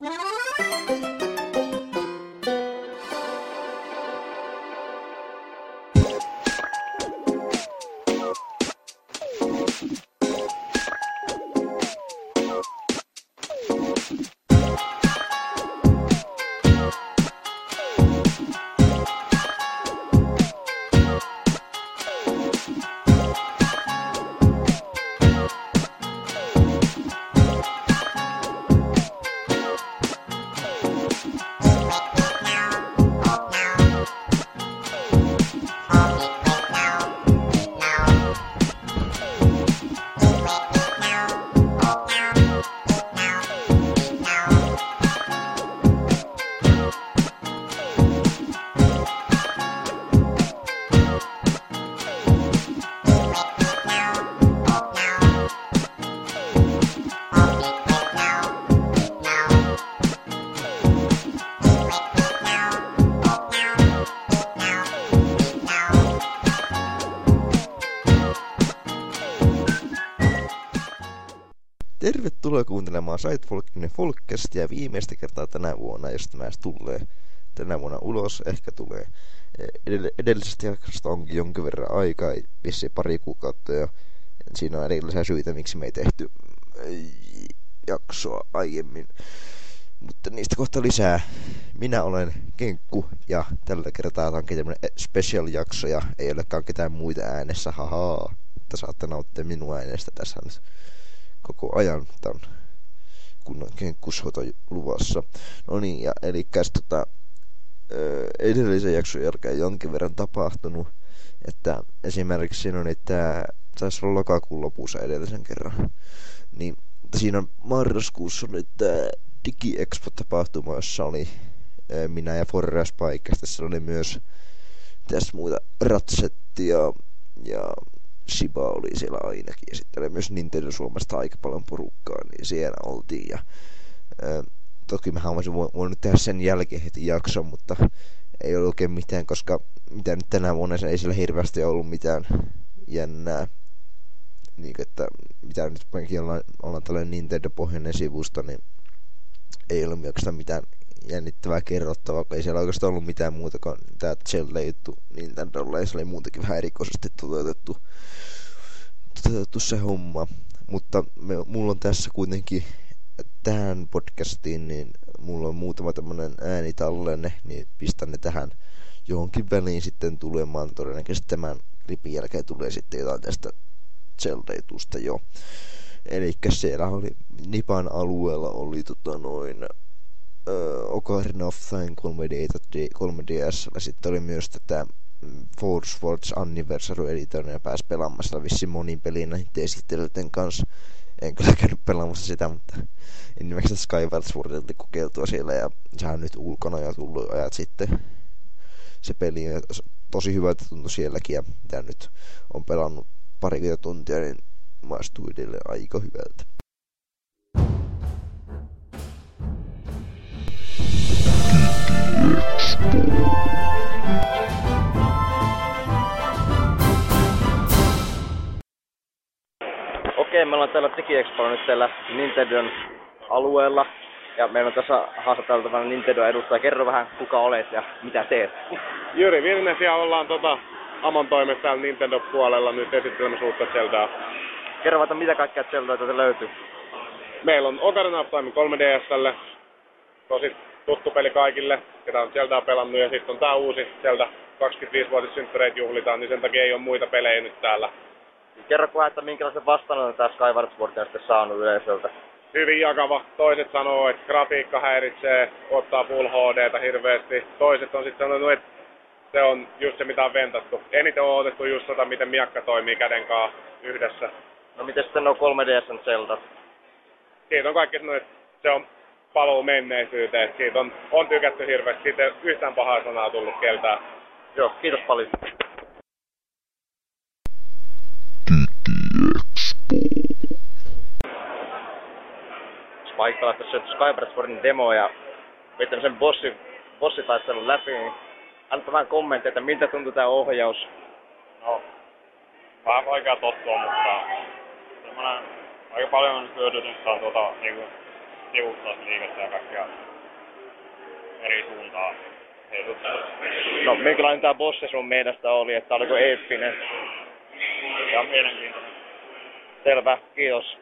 Woo! Sidefolkinen Folkcastia viimeistä kertaa tänä vuonna, jos tämä tulee tänä vuonna ulos. Ehkä tulee edell- edellisestä jaksosta onkin jonkin verran aikaa, vissi pari kuukautta jo. Siinä on erillisiä syitä, miksi me ei tehty jaksoa aiemmin. Mutta niistä kohta lisää. Minä olen Kenkku ja tällä kertaa onkin tämmönen special-jakso ja ei olekaan ketään muita äänessä, hahaa. Mutta saatte nauttia minun äänestä tässä koko ajan tämän kunnon kenkkushoto luvassa. No niin, ja eli tota, edellisen jakson jälkeen jonkin verran tapahtunut, että esimerkiksi siinä on, että taisi olla lokakuun lopussa edellisen kerran, niin siinä marraskuussa oli tämä DigiExpo-tapahtuma, jossa oli minä ja Forras paikasta. Siellä oli myös tässä muuta Ratsettia ja Shiba oli siellä ainakin. Ja sitten oli myös Nintendo Suomesta aika paljon porukkaa, niin siellä oltiin. Ja, ää, toki mä olisin voinut tehdä sen jälkeen heti jakson, mutta ei ollut oikein mitään, koska mitä nyt tänä vuonna ei siellä hirveästi ollut mitään jännää. Niin, että mitä nyt ollaan, ollaan tällainen Nintendo-pohjainen sivusto, niin ei ollut oikeastaan mitään jännittävää kerrottavaa, ei siellä oikeastaan ollut mitään muuta kuin tämä Zelda-juttu Nintendolla, ja se oli muutenkin vähän erikoisesti toteutettu, toteutettu se homma. Mutta me, mulla on tässä kuitenkin tähän podcastiin, niin mulla on muutama tämmönen äänitallenne, niin pistän ne tähän johonkin väliin sitten tulemaan. Todennäköisesti tämän klipin jälkeen tulee sitten jotain tästä Zelda-jutusta jo. Eli siellä oli Nipan alueella oli tota noin Ocarina of Time 3D, 3DS. Sitten oli myös tätä mm, Force Wars Anniversary Edition ja pääsi pelaamaan sitä vissi monin peliin näiden esittelyiden kanssa. En kyllä käynyt pelaamassa sitä, mutta enimmäkseen Skyward Swordilta kokeiltua siellä ja sehän on nyt ulkona ja tullut ajat sitten. Se peli on tosi hyvältä tuntui sielläkin ja mitä nyt on pelannut parikymmentä tuntia, niin maistuu edelleen aika hyvältä. Okei, me ollaan täällä DigiExpolla nyt täällä Nintendon alueella. Ja meillä on tässä haastateltavana Nintendo edustaja. Kerro vähän, kuka olet ja mitä teet. Jyri Virnes ja ollaan tota Amon toimesta täällä Nintendo-puolella nyt esittelemässä uutta Zeldaa. Kerro vaikka, mitä kaikkea Zeldaa löytyy. Meillä on Ocarina of Time 3DSlle. Tosi tuttu peli kaikille, ketä on Zeldaa pelannut. Ja sitten on tää uusi Zelda 25-vuotissynttäreitä juhlitaan, niin sen takia ei ole muita pelejä nyt täällä. Kerro vähän, että minkälaisen vastaanoton tämä Skyward Sword on sitten saanut yleisöltä. Hyvin jakava. Toiset sanoo, että grafiikka häiritsee, ottaa Full HDtä hirveästi. Toiset on sitten sanonut, että se on just se, mitä on ventattu. Eniten on otettu just tota, miten miakka toimii käden kanssa yhdessä. No miten sitten on 3DSn Zelda? Siitä on kaikki sanonut, että se on paluu menneisyyteen. Siitä on, on tykätty hirveästi. Siitä ei yhtään pahaa sanaa tullut keltään. Joo, kiitos paljon. Spike pelasi tässä Skybird Sportin demo ja vetänyt sen bossi, bossitaistelun läpi, niin antaa vähän kommentteja, että miltä tuntuu tämä ohjaus. No, vähän vaikea tottua, mutta semmoinen aika paljon on hyödytystä on tuota, niin kuin, sivustoisliikettä ja kaikkea eri suuntaan. No, minkälainen tämä bossi sun mielestä oli, että oliko eeppinen? Ja mielenkiintoinen. Selvä, kiitos.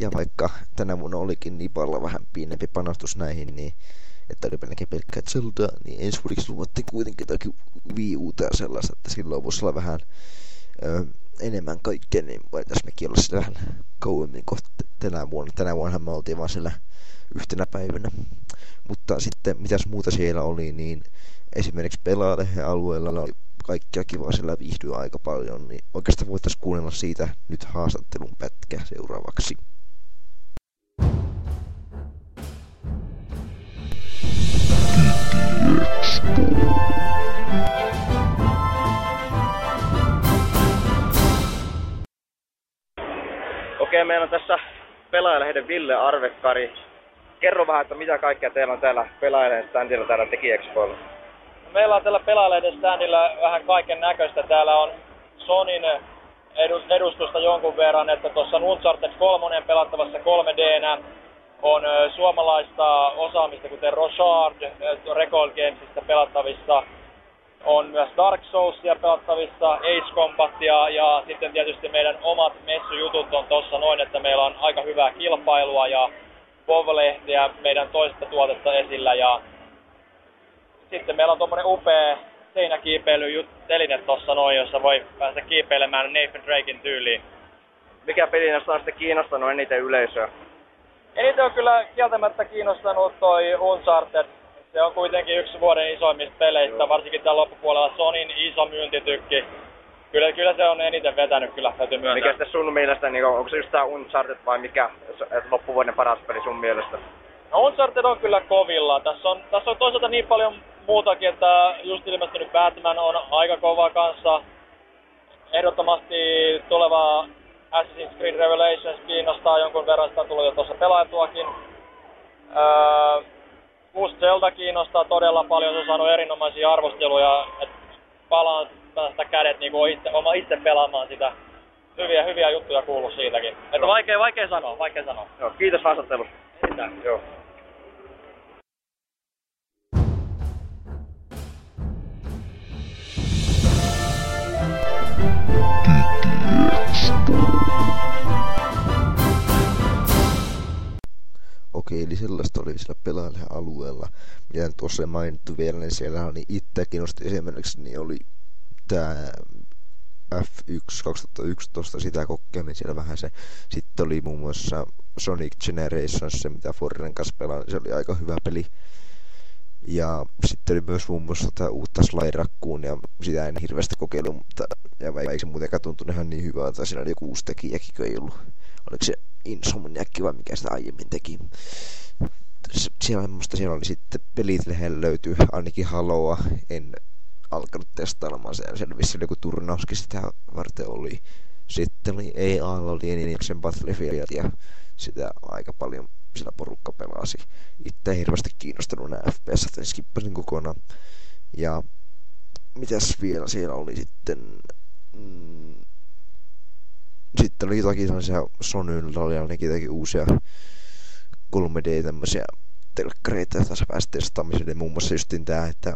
Ja vaikka tänä vuonna olikin Nipalla vähän pienempi panostus näihin, niin että oli melkein pelkkää Zelda, niin ensi vuodeksi luvattiin kuitenkin jotakin Wii Uta sellaista, että silloin voisi olla vähän ö, enemmän kaikkea, niin voitaisiin mekin olla sitä vähän kauemmin kohta tänä vuonna. Tänä vuonna me oltiin vaan siellä yhtenä päivänä. Mutta sitten mitäs muuta siellä oli, niin esimerkiksi Pelaalehen alueella oli kaikkia kivaa siellä viihdyä aika paljon, niin oikeastaan voitaisiin kuunnella siitä nyt haastattelun pätkä seuraavaksi. Okei, meillä on tässä pelaajalehden Ville Arvekkari. Kerro vähän, että mitä kaikkea teillä on täällä pelaajalehden standilla täällä Tekiexpoilla. Meillä on tällä pelaajalehden standilla vähän kaiken näköistä. Täällä on Sonin edu- edustusta jonkun verran, että tuossa Uncharted 3 pelattavassa 3Dnä on suomalaista osaamista, kuten Rochard Record Gamesista pelattavissa. On myös Dark Soulsia pelattavissa, Ace Combatia ja sitten tietysti meidän omat messujutut on tuossa noin, että meillä on aika hyvää kilpailua ja POV-lehtiä meidän toista tuotetta esillä ja sitten meillä on tuommoinen upea seinäkiipeilyteline tossa noin, jossa voi päästä kiipeilemään Nathan Drakein tyyliin. Mikä peli on sitten kiinnostanut eniten yleisöä? Eniten on kyllä kieltämättä kiinnostanut toi Uncharted. Se on kuitenkin yksi vuoden isoimmista peleistä, Joo. varsinkin tällä loppupuolella Sonin iso myyntitykki. Kyllä, kyllä se on eniten vetänyt, kyllä täytyy myöntää. Mikä sitten sun mielestä, niin onko se just tää Uncharted vai mikä loppuvuoden paras peli sun mielestä? No Uncharted on kyllä kovilla. Tässä on, tässä on toisaalta niin paljon muutakin, että just ilmestynyt Batman on aika kova kanssa. Ehdottomasti tuleva Assassin's Creed Revelations kiinnostaa jonkun verran, sitä on tullut jo tuossa pelaatuakin. Öö, uusi Zelda kiinnostaa todella paljon, se on saanut erinomaisia arvosteluja. Et palaan päästä kädet niin kuin itse, oma itse pelaamaan sitä. Hyviä, hyviä juttuja kuuluu siitäkin. Että Joo. vaikea, vaikea sanoa, vaikea sanoa. Joo, kiitos haastattelusta. Joo. Okei, eli sellaista oli siellä pelaajalle alueella. Mitä tuossa mainittu vielä, niin siellä niin itse kiinnosti esimerkiksi, niin oli tämä F1 2011 sitä kokea, siellä vähän se. Sitten oli muun muassa Sonic Generations, se mitä Forren kanssa pelaan, niin se oli aika hyvä peli. Ja sitten oli myös muun muassa tätä uutta Sly ja sitä en hirveästi kokeillut, mutta ja ei se muutenkaan tuntunut ihan niin hyvältä. Siinä oli joku uusi tekijäkin, ei ollut. Oliko se Insomniac vai mikä sitä aiemmin teki. Siellä, musta siellä oli sitten pelit lähellä löytyy ainakin Haloa. En alkanut testailemaan sen. Siellä vissiin joku turnauskin sitä varten oli. Sitten oli EA, oli Enixen Battlefield ja sitä aika paljon sillä porukka pelasi. Itse ei hirveästi kiinnostanut nämä FPS, että skippasin kokonaan. Ja mitäs vielä siellä oli sitten? Mm, sitten oli jotakin sellaisia Sonylla oli ainakin jotakin uusia 3D tämmöisiä telkkareita, joita sä pääsit testaamiselle. Muun muassa justin tää, että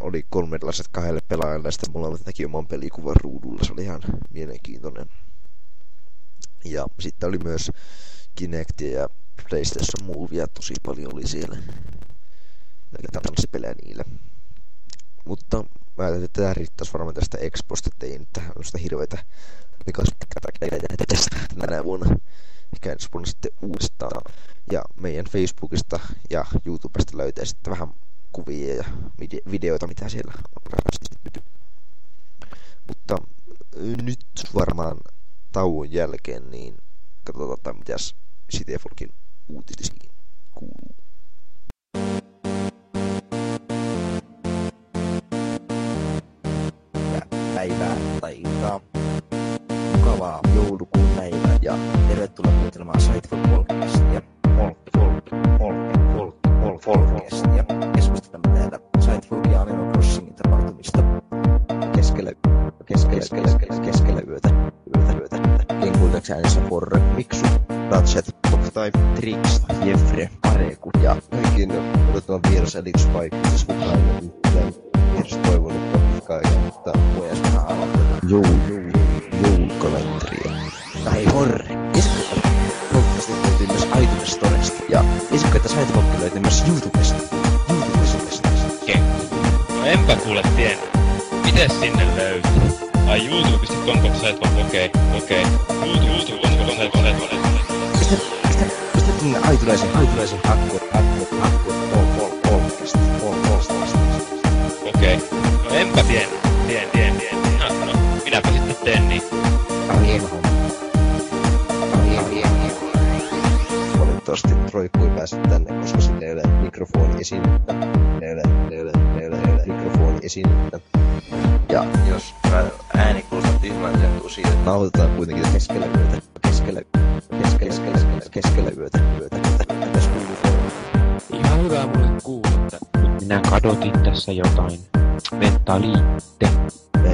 oli kolme erilaiset kahdelle pelaajalle, ja sitten molemmat näki oman pelikuvan ruudulla. Se oli ihan mielenkiintoinen. Ja sitten oli myös Kinectia ja PlayStation Movia tosi paljon oli siellä. Ja tämmöisiä pelejä niillä. Mutta mä ajattelin, että tämä riittäisi varmaan tästä Exposta, että ei nyt tähän ole sitä hirveitä tästä tänä vuonna. Ehkä ensi vuonna sitten uudestaan. Ja meidän Facebookista ja YouTubesta löytää sitten vähän kuvia ja vide- videoita, mitä siellä on. Mutta nyt varmaan tauon jälkeen, niin katsotaan, mitäs Cityfolkin uutisiin kuuluu. iltaa. Mukavaa joulukuun päivää ja tervetuloa kuuntelemaan Site for Podcastia. Folk, folk, folk, folk, folk, folkestia. Keskustelemme täällä Site for ja Animal Crossingin tapahtumista keskellä, keskellä, keskellä, keskellä keskellä yötä, yötä, yötä. yötä. Kenkuitaksi äänessä Forre, Miksu, Ratchet, Octave, Tricks, Jeffre, Areku ja kaikkiin odottavan vieras Elix Spike, siis kukaan ei ole vieras toivonut kaiken, mutta myös Juu, juu, juu, kalenteria. Tai Forre, esimerkiksi podcastit löytyy myös iTunes Storesta. Ja että Sidepopki löytyy myös YouTubesta. YouTubesta. Kenkku. No enpä kuule tiennyt. Mites sinne löytyy? Ai youtube.com kautta Sidepop, okei, okei. youtube.com kautta Sidepop, Pistä, pistä, pistä sinne iTunesin, iTunesin hakku, hakku, hakku, pol, pol, podcast, pol, podcast. okei. No tien. Teen niin. Valitettavasti roikkui pääse tänne, koska sinne ei ole mikrofoni esinettä. Ne ei ole, ne ei ole, ne ei ole, ei ole mikrofoni esinettä. Ja jos ääni kuulostaa tyhmältä, johtuu siitä, että nauhoitetaan kuitenkin keskellä yötä. Keskellä, keskellä, keskellä, keskellä yötä, yötä. Tässä kuuluu Ihan hyvä mulle kuulla, että minä kadotin tässä jotain. Mentaliitte.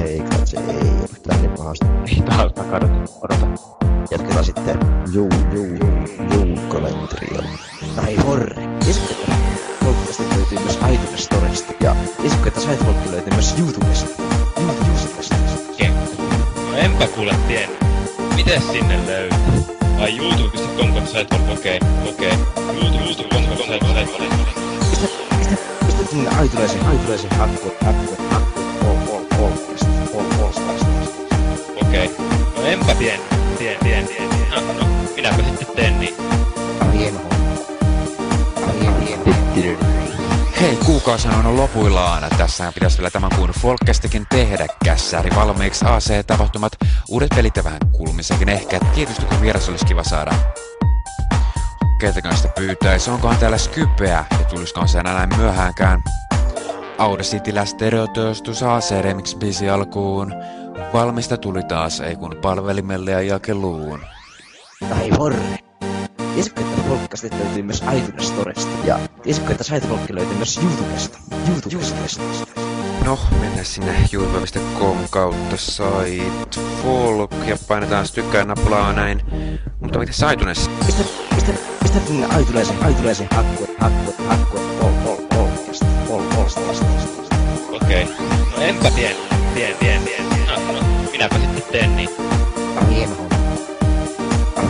Ei, katse, ei ole tänne pahasti. Ei tahalta kadotin. Odota. Jatketaan sitten juu, juu, juu, kalenteria. Tai horre. Että podcastit löytyy myös iTunes Storesta. Ja että Sidepodcast löytyy myös YouTubesta. YouTubesta. No enpä kuule tiennyt. Mites sinne löytyy? Ai youtube.com kautta Sidepop, okei, okei. youtube.com kautta Sidepop, Pistä, pistä, pistä sinne iTunesin, iTunesin hakku, hakku, hakku, Tiennyt. Tien, tien, tien, tien. No, no, minäpä sitten teen niin. Hieno. Hei, kuukausina on lopuillaan. Tässä pitäisi vielä tämän kuun Folkcastikin tehdä. Kässäri valmiiksi AC-tapahtumat, uudet pelit ja vähän kulmisenkin ehkä. Tietysti kun vieras olisi kiva saada. Ketäkään sitä pyytäisi, onkohan täällä Skypeä ja tulisikohan se enää näin myöhäänkään. Audacitillä stereotyöstys AC Remix biisi alkuun. Valmista tuli taas, ei kun palvelimelle ja jakeluun. Tai horre. Tiesitkö, että podcastit löytyy myös iTunes Storesta? Ja tiesitkö, että Sidepodcast löytyy myös YouTubesta? YouTubesta. No, mennään sinne youtube.com kautta folk ja painetaan tykkää nappulaa näin. Mutta miten se iTunes? Pistä, pistä, pistä sinne iTunesin, iTunesin hakku, hakku, hakku, pol, pol, podcast, pol, podcast. Okei. No enpä tiennyt. Tien, tien, tien, tien. No, no, minäpä sitten teen niin. Hieno.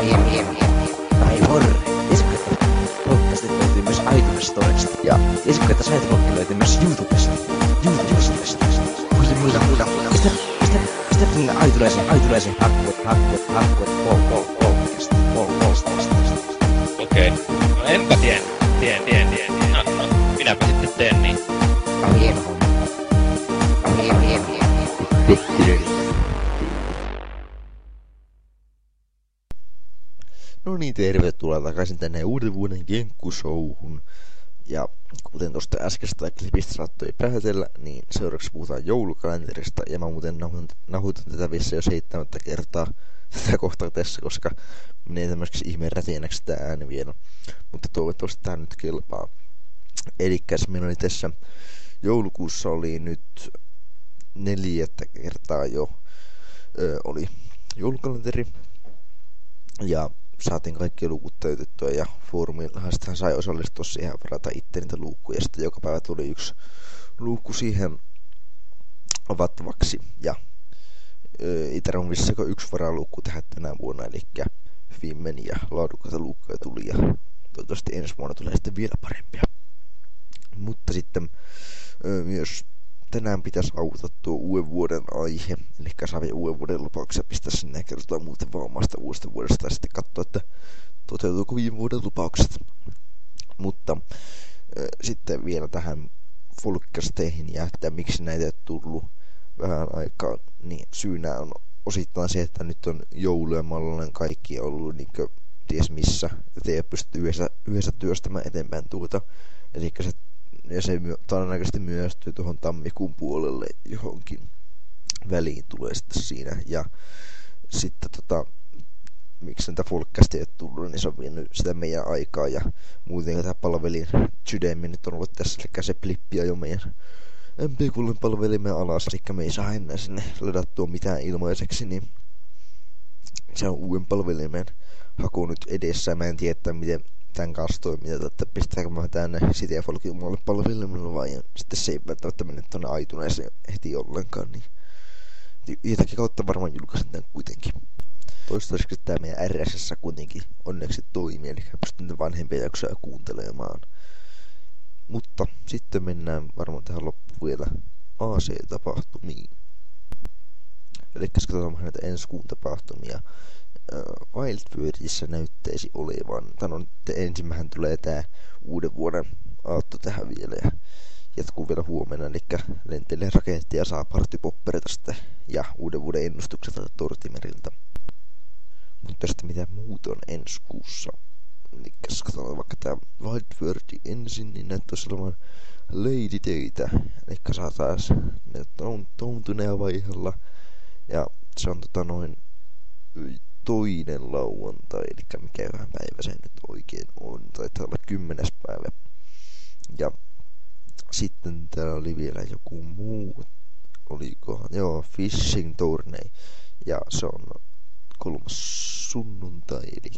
Hieno, hieno, hieno. Tai horre. Tiesitkö, että podcastit löytyy myös iTunes Storesta? Ja tiesitkö, että Sidepodcast löytyy myös YouTubesta? YouTubesta. Muista, muista, muista, muista. Pistä, pistä, pistä sinne iTunesin, iTunesin hakku, hakku, hakku, pol, pol, podcast, pol, podcast. Okei. No enpä tiennyt. Tien, tien, tien, tien. No, tervetuloa takaisin tänne uuden vuoden Jenkku-showhun. Ja kuten tuosta äskeistä klipistä saattoi päätellä, niin seuraavaksi puhutaan joulukalenterista. Ja mä muuten nahutan tätä vissi jo seitsemättä kertaa tätä kohtaa tässä, koska menee tämmöiseksi ihmeen rätinäksi tää ääni vielä. Mutta toivottavasti tää nyt kelpaa. Elikkäs meillä oli tässä joulukuussa oli nyt neljättä kertaa jo ö, oli joulukalenteri. Ja saatiin kaikki luukut täytettyä ja foorumillahan sitten sai osallistua siihen varata itse niitä luukkuja. Sitten joka päivä tuli yksi luukku siihen avattavaksi. Ja itse on vissako yksi varaluukku tehdä tänä vuonna, eli ja laadukkaita luukkuja tuli ja toivottavasti ensi vuonna tulee sitten vielä parempia. Mutta sitten myös tänään pitäisi auttaa tuo uuden vuoden aihe, eli Savi uuden vuoden lupauksia pistää sinne ja kertoa muuten vaan omasta uudesta vuodesta ja sitten katsoa, että toteutuuko viime vuoden lupaukset. Mutta äh, sitten vielä tähän folkkasteihin ja että miksi näitä ei tullut vähän aikaa, niin syynä on osittain se, että nyt on joulu ja kaikki ollut niin ties missä, että ei pysty yhdessä, yhdessä työstämään eteenpäin tuota. Eli se ja se my- todennäköisesti myöstyy tuohon tammikuun puolelle johonkin väliin tulee sitten siinä. Ja sitten tota, miksi näitä folkkästi ei tullut, niin se on vienyt sitä meidän aikaa ja muuten tämä palvelin sydämi nyt on ollut tässä, eli se plippi jo meidän MP3 palvelimme alas, eli me ei saa enää sinne ladattua mitään ilmaiseksi, niin se on uuden palvelimen haku nyt edessä. Mä en tiedä, miten tämän kanssa toimii, että pistääkö mä tänne City of omalle palvelimelle vai sitten se ei välttämättä mene tuonne aituneeseen heti ollenkaan. Niin jotakin kautta varmaan julkaisin tämän kuitenkin. Toistaiseksi tämä meidän RSS kuitenkin onneksi toimii, eli pystyn vanhempia jaksoja kuuntelemaan. Mutta sitten mennään varmaan tähän loppuun vielä AC-tapahtumiin. Eli katsotaan näitä ensi kuun tapahtumia. Wildworldissa näyttäisi olevan, tai no ensimmähän tulee tää uuden vuoden aatto tähän vielä ja jatkuu vielä huomenna, eli lentelee rakettia saa partipoppereita sitten ja uuden vuoden ennustukset Tortimerilta. Mutta sitten mitä muuta on ensi kuussa. Eli katsotaan vaikka tää Wildworld ensin, niin näyttäisi olevan Lady Daytä. Eli saa taas ne tountuneja vaihella. Ja se on tota noin toinen lauantai, eli mikä vähän päivä se nyt oikein on. Taitaa olla kymmenes päivä. Ja sitten täällä oli vielä joku muu, olikohan, joo, Fishing Tourney. Ja se on kolmas sunnuntai, eli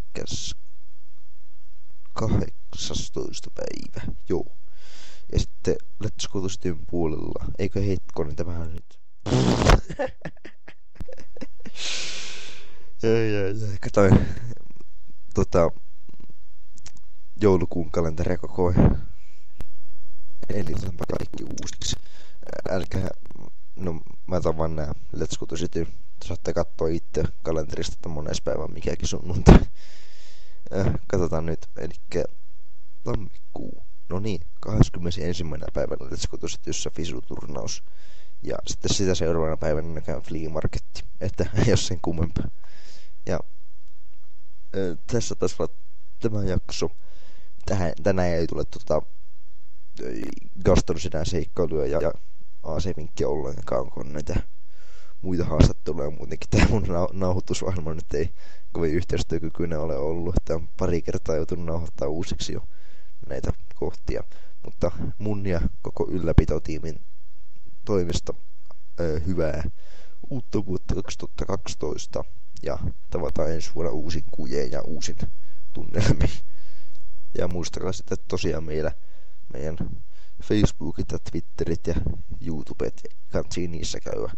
18. päivä, joo. Ja sitten Let's Go puolella, eikö hetkonen tämähän nyt. Ei, ei, ei. Katoin tota, joulukuun kalenteri koko ajan. Eli otanpa kaikki uusiksi. Älkää, no mä otan vaan nää Let's Go to City. Saatte katsoa itse kalenterista, että mones päivä mikäkin sunnuntai. Äh, katsotaan nyt, eli tammikuu. No niin, 21. päivänä Let's Go to Cityssä Fisu-turnaus. Ja sitten sitä seuraavana päivänä näkään Flea Marketti, että ole sen kummempaa. Ja äh, tässä olla tämä jakso. Tähän, tänään ei tule tota, Gaston sinä seikkailuja ja, ja AC-vinkkiä ollenkaan, kun näitä muita haastatteluja muutenkin. Tämä mun nau- nauhoitusohjelma nyt ei kovin yhteistyökykyinen ole ollut, että on pari kertaa joutunut nauhoittaa uusiksi jo näitä kohtia. Mutta mun ja koko ylläpitotiimin toimesta ö, hyvää uutta vuotta 2012 ja tavataan ensi vuonna uusin kujeen ja uusin tunnelmiin. Ja muistakaa sitten, tosiaan meillä meidän Facebookit ja Twitterit ja YouTubet ja kansi niissä käydä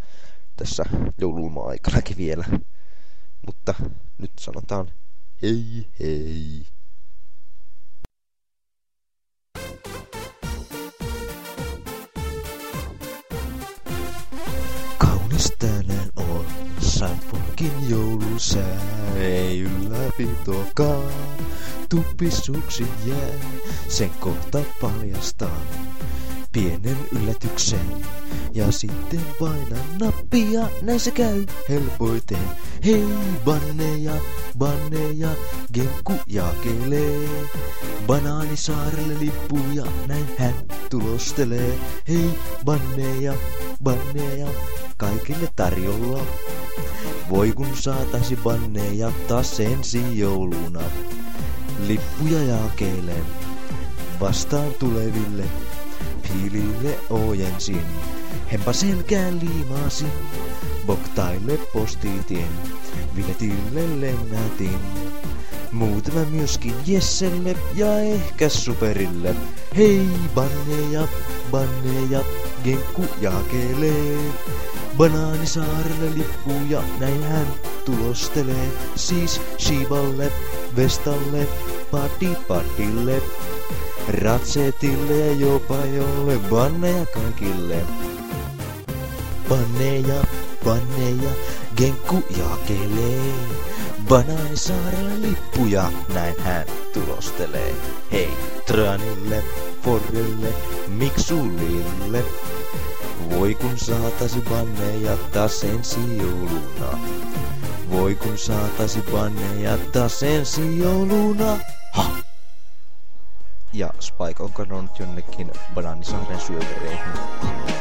tässä joululma-aikanakin vielä. Mutta nyt sanotaan hei hei. Sanfonkin joulusää, ei ylläpitokaan. Tuppissuksi jää, sen kohta paljastan pienen yllätyksen. Ja sitten paina nappia, näin se käy helpoiten. Hei, banneja, banneja, genkku jakelee. Banaanisaarelle lippuja, näin hän tulostelee. Hei, banneja, banneja, kaikille tarjolla. Voi kun saataisi banneja taas ensi jouluna. Lippuja jakelen vastaan tuleville Hiilille ojensin, hempa selkään liimasin, Boktaille postitin, Viletille lennätin. Muutama myöskin Jesselle ja ehkä Superille. Hei, banneja, banneja, genkku jakelee. Banaanisaarelle lippuja, näin hän tulostelee. Siis Shivalle, Vestalle, Padi Padille. Ratsetille ja jopa jolle banneja kaikille. Banneja, banneja, genkku jakelee. Banaanisaarella lippuja, näin hän tulostelee. Hei, Tranille, Forrelle, Miksulille. Voi kun saatasi banneja taas ensi jouluna. Voi kun saatasi banneja taas ensi jouluna. Ha! ja Spike on kadonnut jonnekin Bananisaaren syövereihin.